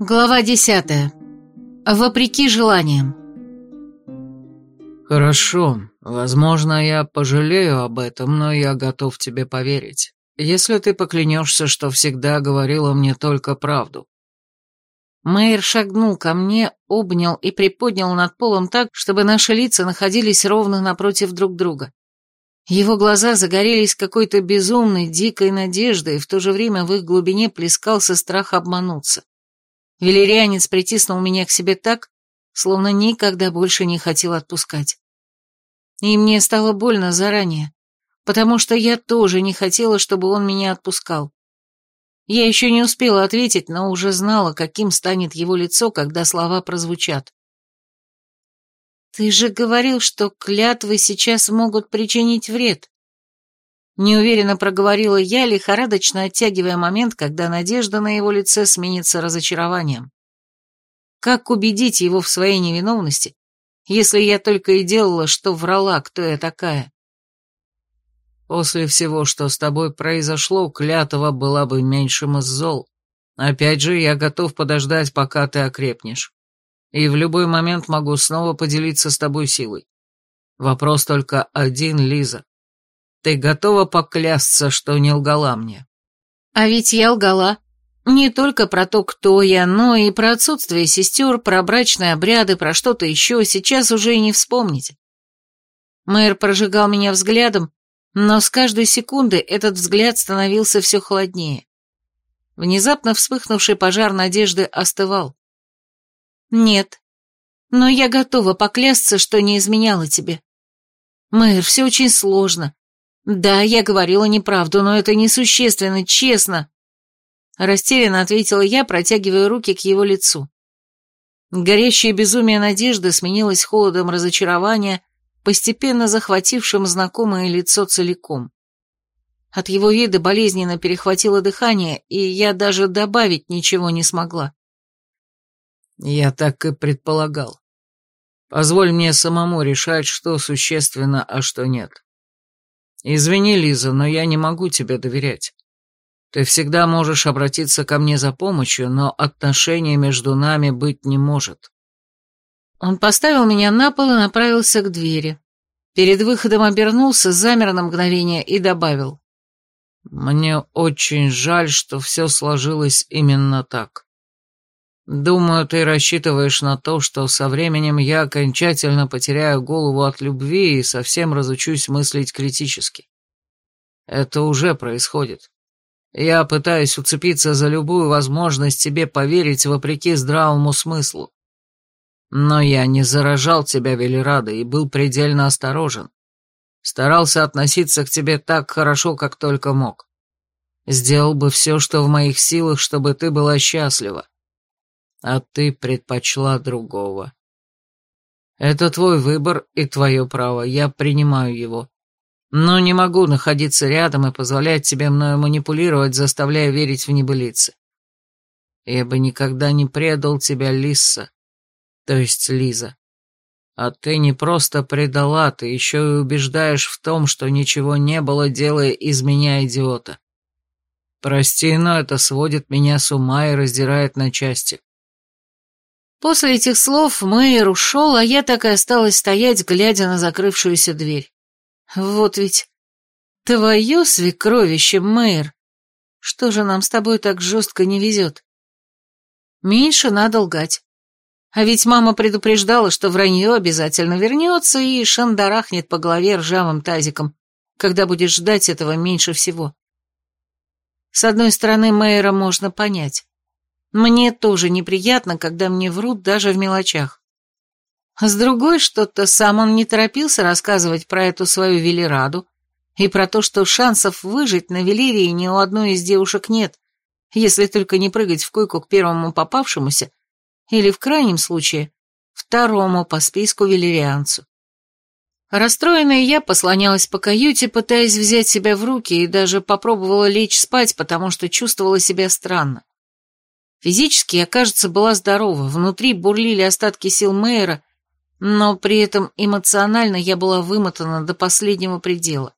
Глава десятая. Вопреки желаниям. «Хорошо. Возможно, я пожалею об этом, но я готов тебе поверить. Если ты поклянешься, что всегда говорила мне только правду». Мэйр шагнул ко мне, обнял и приподнял над полом так, чтобы наши лица находились ровно напротив друг друга. Его глаза загорелись какой-то безумной, дикой надеждой, и в то же время в их глубине плескался страх обмануться. Велерианец притиснул меня к себе так, словно никогда больше не хотел отпускать. И мне стало больно заранее, потому что я тоже не хотела, чтобы он меня отпускал. Я еще не успела ответить, но уже знала, каким станет его лицо, когда слова прозвучат. «Ты же говорил, что клятвы сейчас могут причинить вред». Неуверенно проговорила я, лихорадочно оттягивая момент, когда надежда на его лице сменится разочарованием. Как убедить его в своей невиновности, если я только и делала, что врала, кто я такая? После всего, что с тобой произошло, клятва была бы меньшим из зол. Опять же, я готов подождать, пока ты окрепнешь. И в любой момент могу снова поделиться с тобой силой. Вопрос только один, Лиза. Ты готова поклясться, что не лгала мне? А ведь я лгала. Не только про то, кто я, но и про отсутствие сестер, про брачные обряды, про что-то еще, сейчас уже и не вспомнить. Мэр прожигал меня взглядом, но с каждой секунды этот взгляд становился все холоднее. Внезапно вспыхнувший пожар надежды остывал. «Нет, но я готова поклясться, что не изменяла тебе. Мэр, все очень сложно. Да, я говорила неправду, но это несущественно, честно. Растерянно ответила я, протягивая руки к его лицу. Горящее безумие надежды сменилось холодом разочарования, постепенно захватившим знакомое лицо целиком. От его вида болезненно перехватило дыхание, и я даже добавить ничего не смогла. Я так и предполагал. Позволь мне самому решать, что существенно, а что нет. Извини, Лиза, но я не могу тебе доверять. Ты всегда можешь обратиться ко мне за помощью, но отношения между нами быть не может. Он поставил меня на пол и направился к двери. Перед выходом обернулся, замер на мгновение и добавил. Мне очень жаль, что все сложилось именно так. Думаю, ты рассчитываешь на то, что со временем я окончательно потеряю голову от любви и совсем разучусь мыслить критически. Это уже происходит. Я пытаюсь уцепиться за любую возможность тебе поверить вопреки здравому смыслу. Но я не заражал тебя, Велерада, и был предельно осторожен. Старался относиться к тебе так хорошо, как только мог. Сделал бы все, что в моих силах, чтобы ты была счастлива. А ты предпочла другого. Это твой выбор и твое право, я принимаю его. Но не могу находиться рядом и позволять тебе мною манипулировать, заставляя верить в небылицы. Я бы никогда не предал тебя, Лисса, то есть Лиза. А ты не просто предала, ты еще и убеждаешь в том, что ничего не было, делая из меня идиота. Прости, но это сводит меня с ума и раздирает на части. После этих слов Мэйр ушел, а я так и осталась стоять, глядя на закрывшуюся дверь. Вот ведь твое свекровище, мэр. Что же нам с тобой так жестко не везет? Меньше надо лгать. А ведь мама предупреждала, что вранье обязательно вернется и шандарахнет по голове ржавым тазиком, когда будешь ждать этого меньше всего. С одной стороны, мэра можно понять. Мне тоже неприятно, когда мне врут даже в мелочах. С другой, что-то сам он не торопился рассказывать про эту свою Велираду и про то, что шансов выжить на Велирии ни у одной из девушек нет, если только не прыгать в койку к первому попавшемуся или, в крайнем случае, второму по списку велирианцу. Расстроенная я послонялась по каюте, пытаясь взять себя в руки, и даже попробовала лечь спать, потому что чувствовала себя странно. Физически я, кажется, была здорова, внутри бурлили остатки сил Мейера, но при этом эмоционально я была вымотана до последнего предела.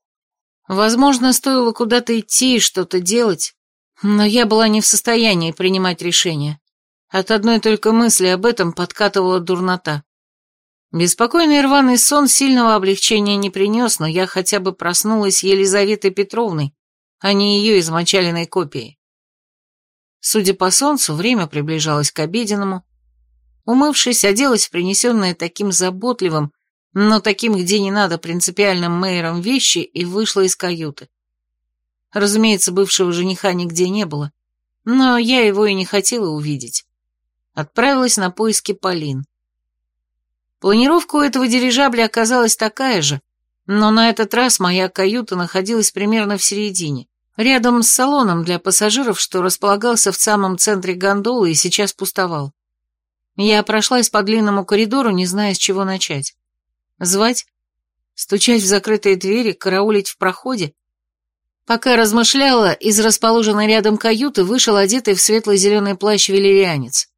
Возможно, стоило куда-то идти и что-то делать, но я была не в состоянии принимать решения. От одной только мысли об этом подкатывала дурнота. Беспокойный рваный сон сильного облегчения не принес, но я хотя бы проснулась Елизаветой Петровной, а не ее измочаленной копией. Судя по солнцу, время приближалось к обеденному. Умывшись, оделась в принесенное таким заботливым, но таким, где не надо, принципиальным мэйром вещи и вышла из каюты. Разумеется, бывшего жениха нигде не было, но я его и не хотела увидеть. Отправилась на поиски Полин. Планировка у этого дирижабля оказалась такая же, но на этот раз моя каюта находилась примерно в середине, рядом с салоном для пассажиров, что располагался в самом центре гондолы и сейчас пустовал. Я прошлась по длинному коридору, не зная, с чего начать. Звать? Стучать в закрытые двери, караулить в проходе? Пока размышляла, из расположенной рядом каюты вышел одетый в светло-зеленый плащ велирианец.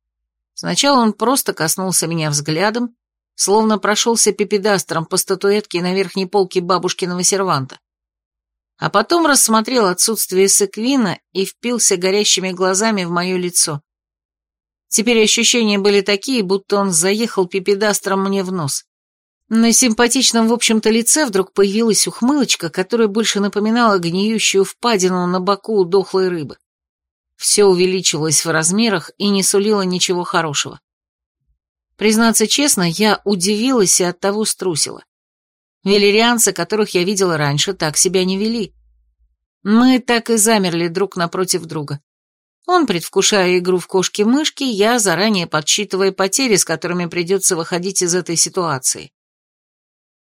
Сначала он просто коснулся меня взглядом, словно прошелся пепедастром по статуэтке на верхней полке бабушкиного серванта. А потом рассмотрел отсутствие секвина и впился горящими глазами в мое лицо. Теперь ощущения были такие, будто он заехал пепедастром мне в нос. На симпатичном, в общем-то, лице вдруг появилась ухмылочка, которая больше напоминала гниющую впадину на боку у дохлой рыбы. Все увеличилось в размерах и не сулило ничего хорошего. Признаться честно, я удивилась и от того струсила. Велерианцы, которых я видела раньше, так себя не вели. Мы так и замерли друг напротив друга. Он, предвкушая игру в кошки-мышки, я заранее подсчитывая потери, с которыми придется выходить из этой ситуации.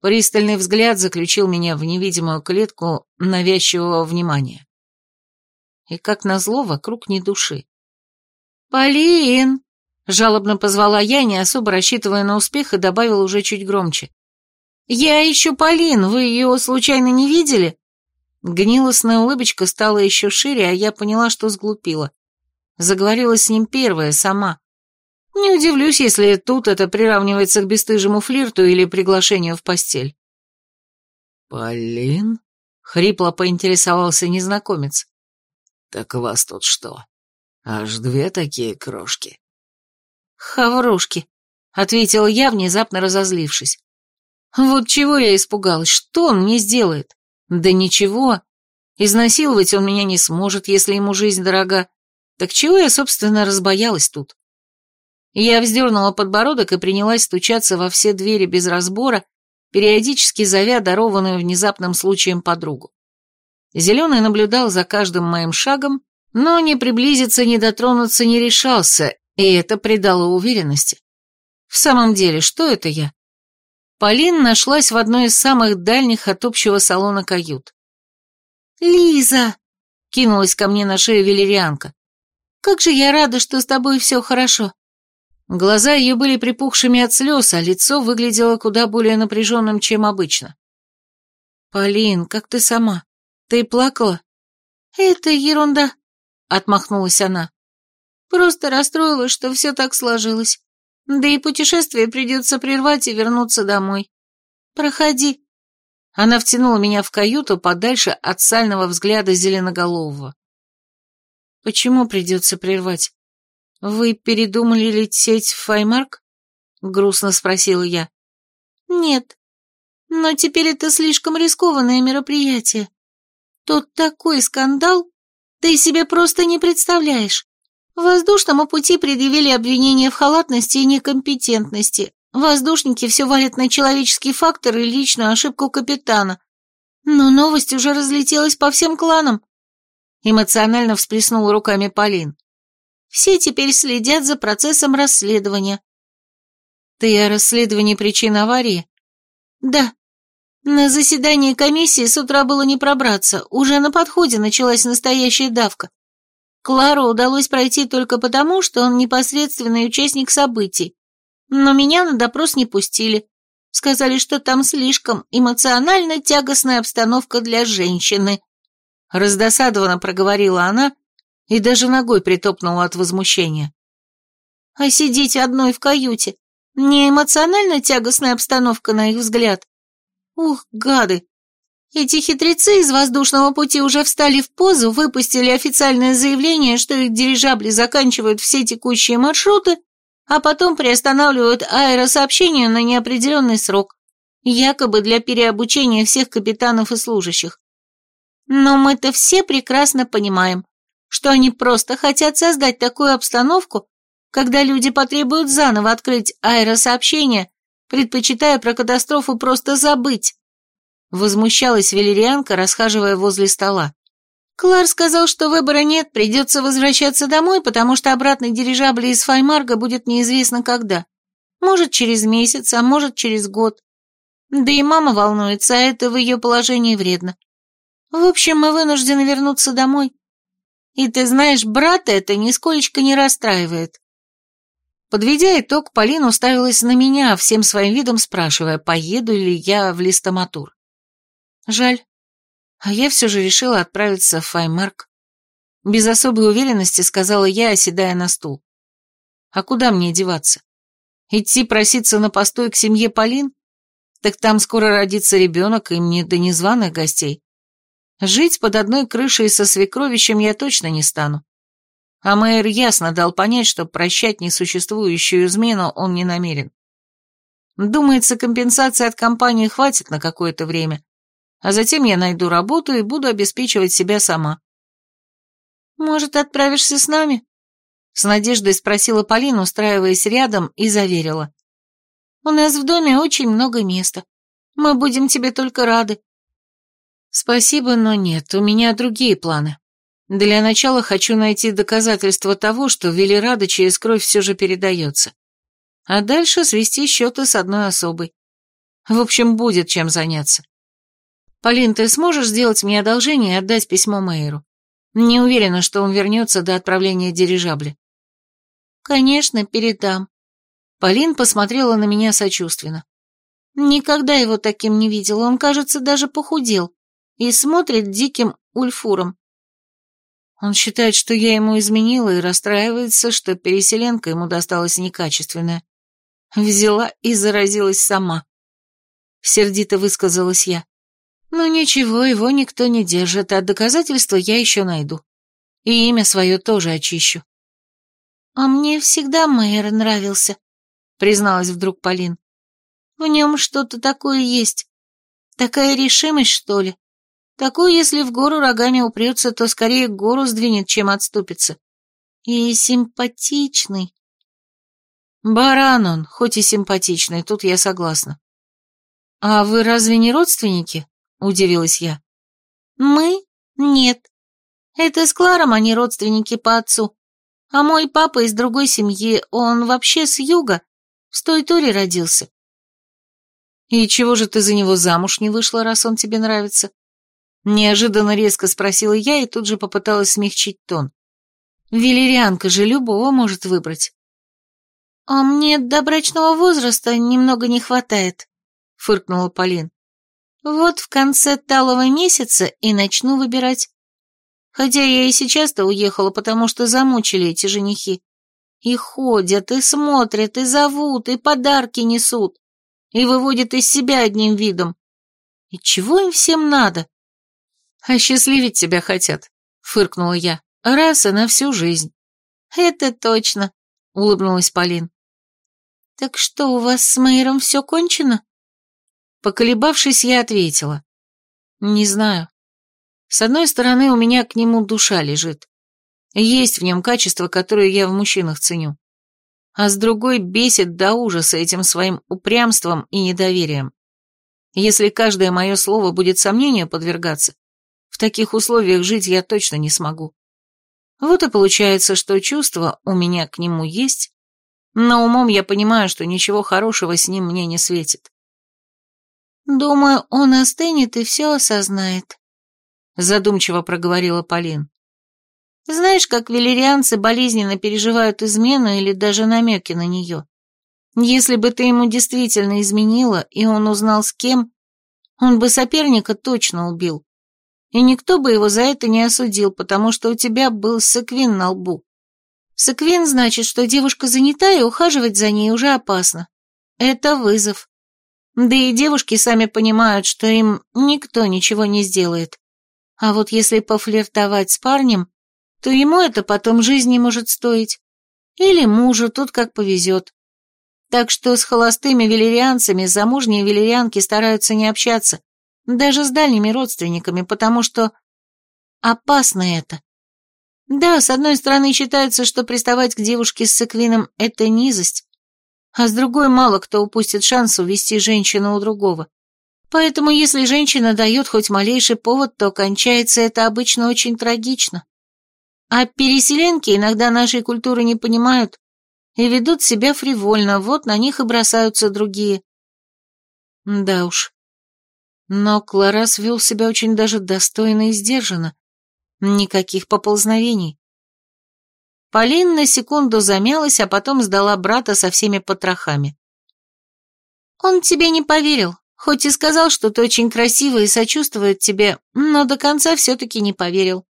Пристальный взгляд заключил меня в невидимую клетку навязчивого внимания. И как назло, вокруг ни души. «Полин!» — жалобно позвала я, не особо рассчитывая на успех, и добавила уже чуть громче. «Я ищу Полин, вы ее случайно не видели?» Гнилостная улыбочка стала еще шире, а я поняла, что сглупила. Заговорила с ним первая, сама. Не удивлюсь, если тут это приравнивается к бесстыжему флирту или приглашению в постель. «Полин?» — хрипло поинтересовался незнакомец. «Так вас тут что? Аж две такие крошки?» «Хаврушки», — ответил я, внезапно разозлившись. «Вот чего я испугалась, что он мне сделает? Да ничего. Изнасиловать он меня не сможет, если ему жизнь дорога. Так чего я, собственно, разбоялась тут?» Я вздернула подбородок и принялась стучаться во все двери без разбора, периодически зовя дарованную внезапным случаем подругу. Зеленый наблюдал за каждым моим шагом, но не приблизиться, не дотронуться не решался, и это придало уверенности. В самом деле, что это я? Полин нашлась в одной из самых дальних от общего салона кают. «Лиза!» — кинулась ко мне на шею велерианка. «Как же я рада, что с тобой все хорошо!» Глаза ее были припухшими от слез, а лицо выглядело куда более напряженным, чем обычно. «Полин, как ты сама? Ты плакала?» «Это ерунда», — отмахнулась она. «Просто расстроилась, что все так сложилось. Да и путешествие придется прервать и вернуться домой. Проходи». Она втянула меня в каюту подальше от сального взгляда зеленоголового. «Почему придется прервать?» «Вы передумали лететь в Файмарк?» — грустно спросила я. «Нет, но теперь это слишком рискованное мероприятие. Тут такой скандал, ты себе просто не представляешь. Воздушному пути предъявили обвинения в халатности и некомпетентности. Воздушники все валят на человеческий фактор и личную ошибку капитана. Но новость уже разлетелась по всем кланам. Эмоционально всплеснул руками Полин. Все теперь следят за процессом расследования. Ты о расследовании причин аварии? Да. На заседании комиссии с утра было не пробраться, уже на подходе началась настоящая давка. Клару удалось пройти только потому, что он непосредственный участник событий. Но меня на допрос не пустили. Сказали, что там слишком эмоционально тягостная обстановка для женщины. Раздосадованно проговорила она, и даже ногой притопнула от возмущения. А сидеть одной в каюте — не эмоционально тягостная обстановка, на их взгляд. Ух, гады! Эти хитрецы из воздушного пути уже встали в позу, выпустили официальное заявление, что их дирижабли заканчивают все текущие маршруты, а потом приостанавливают аэросообщение на неопределенный срок, якобы для переобучения всех капитанов и служащих. Но мы-то все прекрасно понимаем, что они просто хотят создать такую обстановку, когда люди потребуют заново открыть аэросообщение, предпочитая про катастрофу просто забыть. Возмущалась Велерианка, расхаживая возле стола. Клар сказал, что выбора нет, придется возвращаться домой, потому что обратный дирижабль из Файмарга будет неизвестно когда. Может, через месяц, а может, через год. Да и мама волнуется, а это в ее положении вредно. В общем, мы вынуждены вернуться домой. И ты знаешь, брата это нисколечко не расстраивает. Подведя итог, Полина уставилась на меня, всем своим видом спрашивая, поеду ли я в листоматур. Жаль. А я все же решила отправиться в Файмарк. Без особой уверенности сказала я, оседая на стул. А куда мне деваться? Идти проситься на постой к семье Полин? Так там скоро родится ребенок, и мне до незваных гостей. Жить под одной крышей со свекровищем я точно не стану. А мэр ясно дал понять, что прощать несуществующую измену он не намерен. Думается, компенсации от компании хватит на какое-то время, а затем я найду работу и буду обеспечивать себя сама. «Может, отправишься с нами?» С надеждой спросила Полина, устраиваясь рядом, и заверила. «У нас в доме очень много места. Мы будем тебе только рады». «Спасибо, но нет, у меня другие планы. Для начала хочу найти доказательства того, что Велерада через кровь все же передается. А дальше свести счеты с одной особой. В общем, будет чем заняться. Полин, ты сможешь сделать мне одолжение и отдать письмо Мэйру? Не уверена, что он вернется до отправления дирижабля. Конечно, передам. Полин посмотрела на меня сочувственно. Никогда его таким не видела, он, кажется, даже похудел и смотрит диким ульфуром. Он считает, что я ему изменила и расстраивается, что переселенка ему досталась некачественная. Взяла и заразилась сама. Сердито высказалась я. Но ничего, его никто не держит, а доказательства я еще найду. И имя свое тоже очищу. А мне всегда мэр нравился, призналась вдруг Полин. В нем что-то такое есть. Такая решимость, что ли. Такой, если в гору рогами упрется, то скорее гору сдвинет, чем отступится. И симпатичный. Баран он, хоть и симпатичный, тут я согласна. А вы разве не родственники? — удивилась я. «Мы? Нет. Это с Кларом они родственники по отцу. А мой папа из другой семьи, он вообще с юга, в той туре родился». «И чего же ты за него замуж не вышла, раз он тебе нравится?» Неожиданно резко спросила я и тут же попыталась смягчить тон. «Велерианка же любого может выбрать». «А мне до брачного возраста немного не хватает», — фыркнула Полин. Вот в конце талого месяца и начну выбирать. Хотя я и сейчас-то уехала, потому что замучили эти женихи. И ходят, и смотрят, и зовут, и подарки несут, и выводят из себя одним видом. И чего им всем надо? Осчастливить тебя хотят, фыркнула я, раз и на всю жизнь. Это точно, улыбнулась Полин. Так что, у вас с Мэйром все кончено? Поколебавшись, я ответила. Не знаю. С одной стороны, у меня к нему душа лежит. Есть в нем качества, которые я в мужчинах ценю. А с другой бесит до ужаса этим своим упрямством и недоверием. Если каждое мое слово будет сомнению подвергаться, в таких условиях жить я точно не смогу. Вот и получается, что чувства у меня к нему есть, но умом я понимаю, что ничего хорошего с ним мне не светит. «Думаю, он остынет и все осознает», — задумчиво проговорила Полин. «Знаешь, как велерианцы болезненно переживают измену или даже намеки на нее? Если бы ты ему действительно изменила, и он узнал с кем, он бы соперника точно убил. И никто бы его за это не осудил, потому что у тебя был секвин на лбу. Секвин значит, что девушка занята, и ухаживать за ней уже опасно. Это вызов. Да и девушки сами понимают, что им никто ничего не сделает. А вот если пофлиртовать с парнем, то ему это потом жизни может стоить. Или мужу, тут как повезет. Так что с холостыми велерианцами замужние велерианки стараются не общаться, даже с дальними родственниками, потому что опасно это. Да, с одной стороны считается, что приставать к девушке с секвином – это низость, а с другой мало кто упустит шанс увести женщину у другого. Поэтому если женщина дает хоть малейший повод, то кончается это обычно очень трагично. А переселенки иногда нашей культуры не понимают и ведут себя фривольно, вот на них и бросаются другие. Да уж. Но Кларас вел себя очень даже достойно и сдержанно. Никаких поползновений. Полин на секунду замялась, а потом сдала брата со всеми потрохами. «Он тебе не поверил, хоть и сказал, что ты очень красивая и сочувствует тебе, но до конца все-таки не поверил.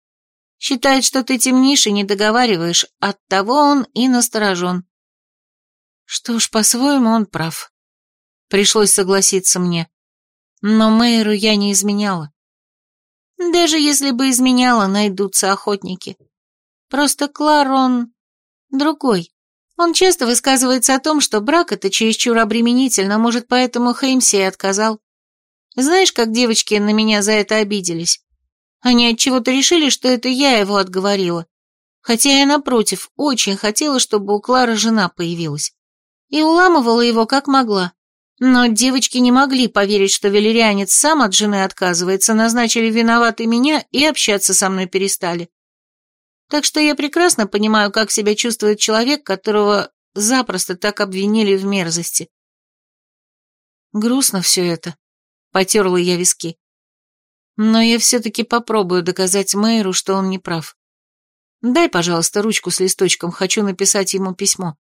Считает, что ты темнишь и не договариваешь, оттого он и насторожен». Что ж, по-своему он прав. Пришлось согласиться мне. Но Мэйру я не изменяла. Даже если бы изменяла, найдутся охотники. Просто Клар, он... другой. Он часто высказывается о том, что брак это чересчур обременительно, может, поэтому Хеймси и отказал. Знаешь, как девочки на меня за это обиделись? Они от чего то решили, что это я его отговорила. Хотя я, напротив, очень хотела, чтобы у Клары жена появилась. И уламывала его как могла. Но девочки не могли поверить, что велерианец сам от жены отказывается, назначили виноватой меня и общаться со мной перестали. Так что я прекрасно понимаю, как себя чувствует человек, которого запросто так обвинили в мерзости. Грустно все это, потерла я виски. Но я все-таки попробую доказать Мэйру, что он не прав. Дай, пожалуйста, ручку с листочком, хочу написать ему письмо.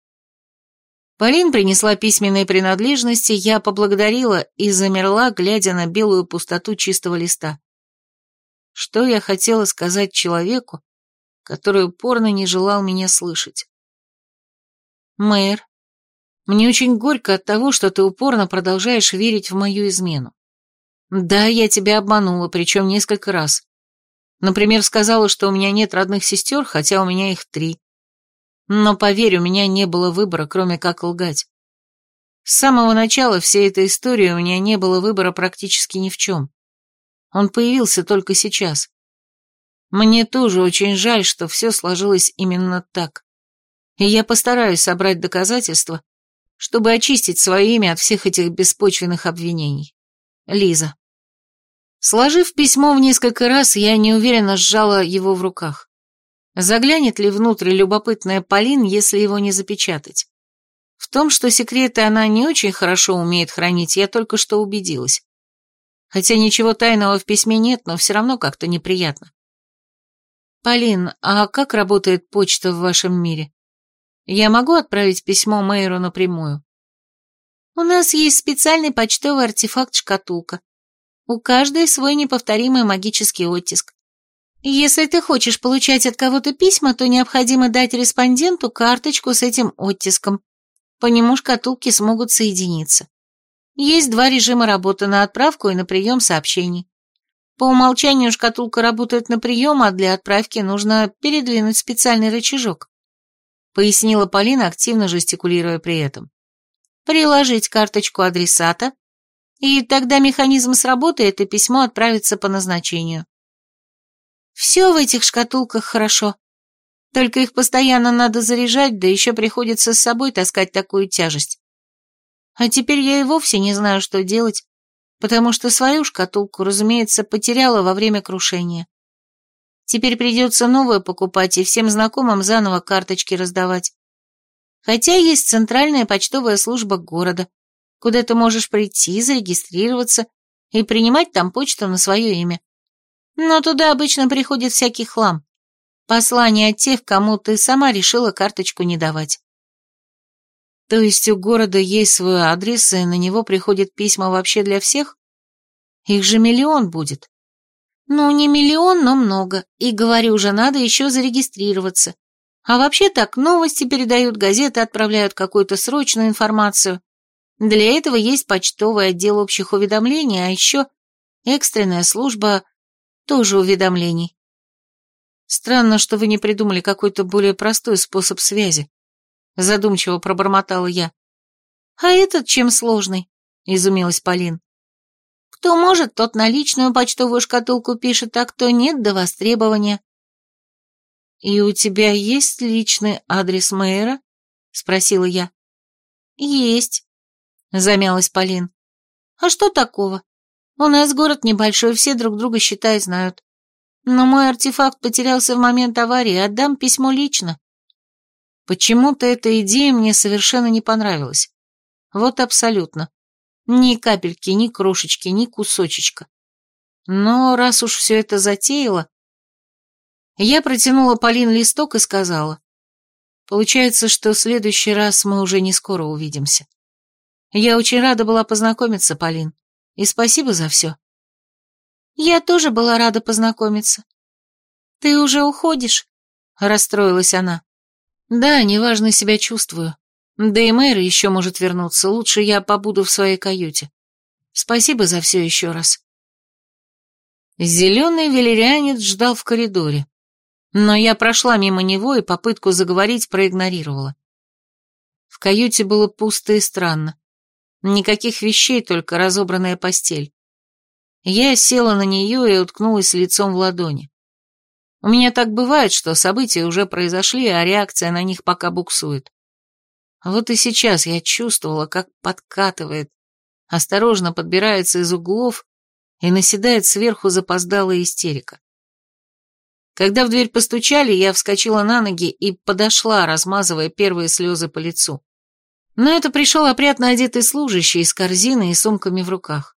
Полин принесла письменные принадлежности, я поблагодарила и замерла, глядя на белую пустоту чистого листа. Что я хотела сказать человеку, который упорно не желал меня слышать. «Мэр, мне очень горько от того, что ты упорно продолжаешь верить в мою измену. Да, я тебя обманула, причем несколько раз. Например, сказала, что у меня нет родных сестер, хотя у меня их три. Но, поверь, у меня не было выбора, кроме как лгать. С самого начала всей этой истории у меня не было выбора практически ни в чем. Он появился только сейчас. Мне тоже очень жаль, что все сложилось именно так. И я постараюсь собрать доказательства, чтобы очистить свое имя от всех этих беспочвенных обвинений. Лиза. Сложив письмо в несколько раз, я неуверенно сжала его в руках. Заглянет ли внутрь любопытная Полин, если его не запечатать? В том, что секреты она не очень хорошо умеет хранить, я только что убедилась. Хотя ничего тайного в письме нет, но все равно как-то неприятно. «Полин, а как работает почта в вашем мире? Я могу отправить письмо Мэйру напрямую?» «У нас есть специальный почтовый артефакт-шкатулка. У каждой свой неповторимый магический оттиск. Если ты хочешь получать от кого-то письма, то необходимо дать респонденту карточку с этим оттиском. По нему шкатулки смогут соединиться. Есть два режима работы на отправку и на прием сообщений. По умолчанию шкатулка работает на прием, а для отправки нужно передвинуть специальный рычажок. Пояснила Полина, активно жестикулируя при этом. Приложить карточку адресата, и тогда механизм сработает, и письмо отправится по назначению. Все в этих шкатулках хорошо. Только их постоянно надо заряжать, да еще приходится с собой таскать такую тяжесть. А теперь я и вовсе не знаю, что делать, потому что свою шкатулку, разумеется, потеряла во время крушения. Теперь придется новую покупать и всем знакомым заново карточки раздавать. Хотя есть центральная почтовая служба города, куда ты можешь прийти, зарегистрироваться и принимать там почту на свое имя. Но туда обычно приходит всякий хлам. Послание от тех, кому ты сама решила карточку не давать. То есть у города есть свой адрес, и на него приходят письма вообще для всех? Их же миллион будет. Ну, не миллион, но много. И, говорю же, надо еще зарегистрироваться. А вообще так, новости передают, газеты отправляют какую-то срочную информацию. Для этого есть почтовый отдел общих уведомлений, а еще экстренная служба тоже уведомлений. Странно, что вы не придумали какой-то более простой способ связи. Задумчиво пробормотала я. А этот чем сложный? Изумилась Полин. Кто может, тот на личную почтовую шкатулку пишет, а кто нет, до востребования. «И у тебя есть личный адрес мэра?» — спросила я. «Есть», замялась Полин. А что такого? У нас город небольшой, все друг друга, считай, знают. Но мой артефакт потерялся в момент аварии, отдам письмо лично. Почему-то эта идея мне совершенно не понравилась. Вот абсолютно. Ни капельки, ни крошечки, ни кусочечка. Но раз уж все это затеяло... Я протянула Полин листок и сказала. Получается, что в следующий раз мы уже не скоро увидимся. Я очень рада была познакомиться, Полин. И спасибо за все. Я тоже была рада познакомиться. Ты уже уходишь? Расстроилась она. Да, неважно себя чувствую. Да и мэр еще может вернуться. Лучше я побуду в своей каюте. Спасибо за все еще раз. Зеленый велерянец ждал в коридоре. Но я прошла мимо него и попытку заговорить проигнорировала. В каюте было пусто и странно. Никаких вещей, только разобранная постель. Я села на нее и уткнулась лицом в ладони. У меня так бывает, что события уже произошли, а реакция на них пока буксует. Вот и сейчас я чувствовала, как подкатывает, осторожно подбирается из углов и наседает сверху запоздалая истерика. Когда в дверь постучали, я вскочила на ноги и подошла, размазывая первые слезы по лицу. Но это пришел опрятно одетый служащий с корзиной и сумками в руках.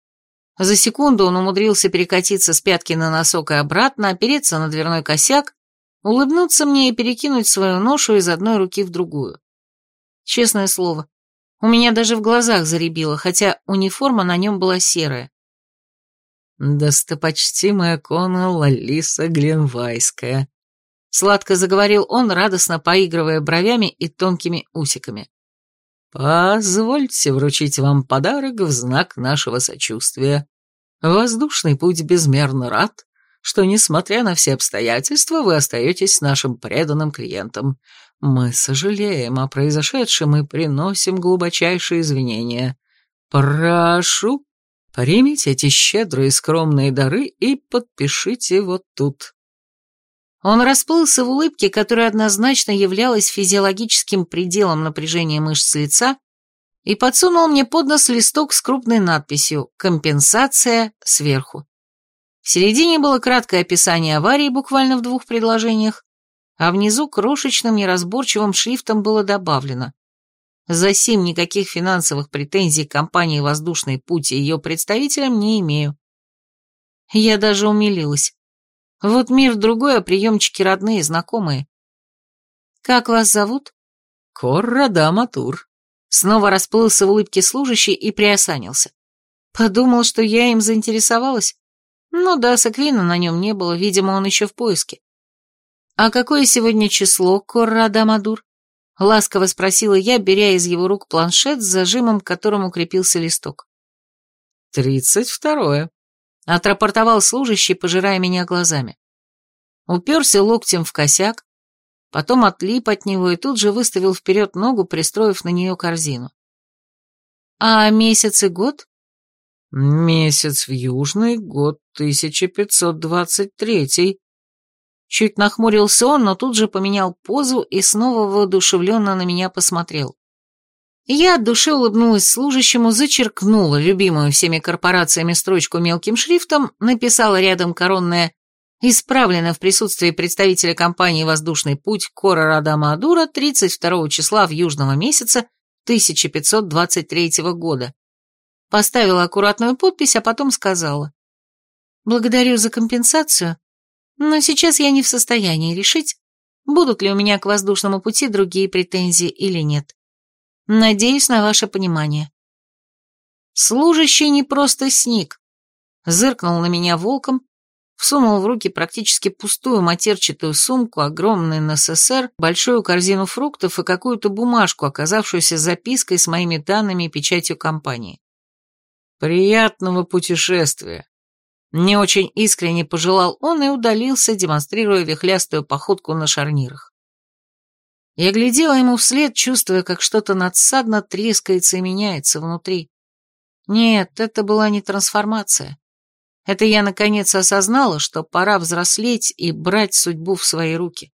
За секунду он умудрился перекатиться с пятки на носок и обратно, опереться на дверной косяк, улыбнуться мне и перекинуть свою ношу из одной руки в другую. Честное слово, у меня даже в глазах заребило, хотя униформа на нем была серая. «Достопочтимая Кона Лалиса Гленвайская», — сладко заговорил он, радостно поигрывая бровями и тонкими усиками. «Позвольте вручить вам подарок в знак нашего сочувствия. Воздушный путь безмерно рад, что, несмотря на все обстоятельства, вы остаетесь нашим преданным клиентом. Мы сожалеем о произошедшем и приносим глубочайшие извинения. Прошу, примите эти щедрые скромные дары и подпишите вот тут». Он расплылся в улыбке, которая однозначно являлась физиологическим пределом напряжения мышц лица, и подсунул мне под нос листок с крупной надписью «Компенсация» сверху. В середине было краткое описание аварии буквально в двух предложениях, а внизу крошечным неразборчивым шрифтом было добавлено «За сим никаких финансовых претензий компании «Воздушный путь» и ее представителям не имею». Я даже умилилась. Вот мир другой, а приемчики родные, знакомые. Как вас зовут? Корра Даматур. Снова расплылся в улыбке служащий и приосанился. Подумал, что я им заинтересовалась. Ну да, Саквина на нем не было, видимо, он еще в поиске. «А какое сегодня число, Корра Дамадур?» Ласково спросила я, беря из его рук планшет с зажимом, к которому крепился листок. «Тридцать второе», отрапортовал служащий, пожирая меня глазами. Уперся локтем в косяк, потом отлип от него и тут же выставил вперед ногу, пристроив на нее корзину. «А месяц и год?» «Месяц в Южный, год 1523 Чуть нахмурился он, но тут же поменял позу и снова воодушевленно на меня посмотрел. Я от души улыбнулась служащему, зачеркнула любимую всеми корпорациями строчку мелким шрифтом, написала рядом коронное «Исправлено в присутствии представителя компании «Воздушный путь» Кора Радама Адура 32 числа в южного месяца 1523 года». Поставила аккуратную подпись, а потом сказала «Благодарю за компенсацию, но сейчас я не в состоянии решить, будут ли у меня к воздушному пути другие претензии или нет». Надеюсь на ваше понимание. Служащий не просто сник. Зыркнул на меня волком, всунул в руки практически пустую матерчатую сумку, огромный НССР, большую корзину фруктов и какую-то бумажку, оказавшуюся запиской с моими данными и печатью компании. «Приятного путешествия!» Не очень искренне пожелал он и удалился, демонстрируя вихлястую походку на шарнирах. Я глядела ему вслед, чувствуя, как что-то надсадно трескается и меняется внутри. Нет, это была не трансформация. Это я наконец осознала, что пора взрослеть и брать судьбу в свои руки.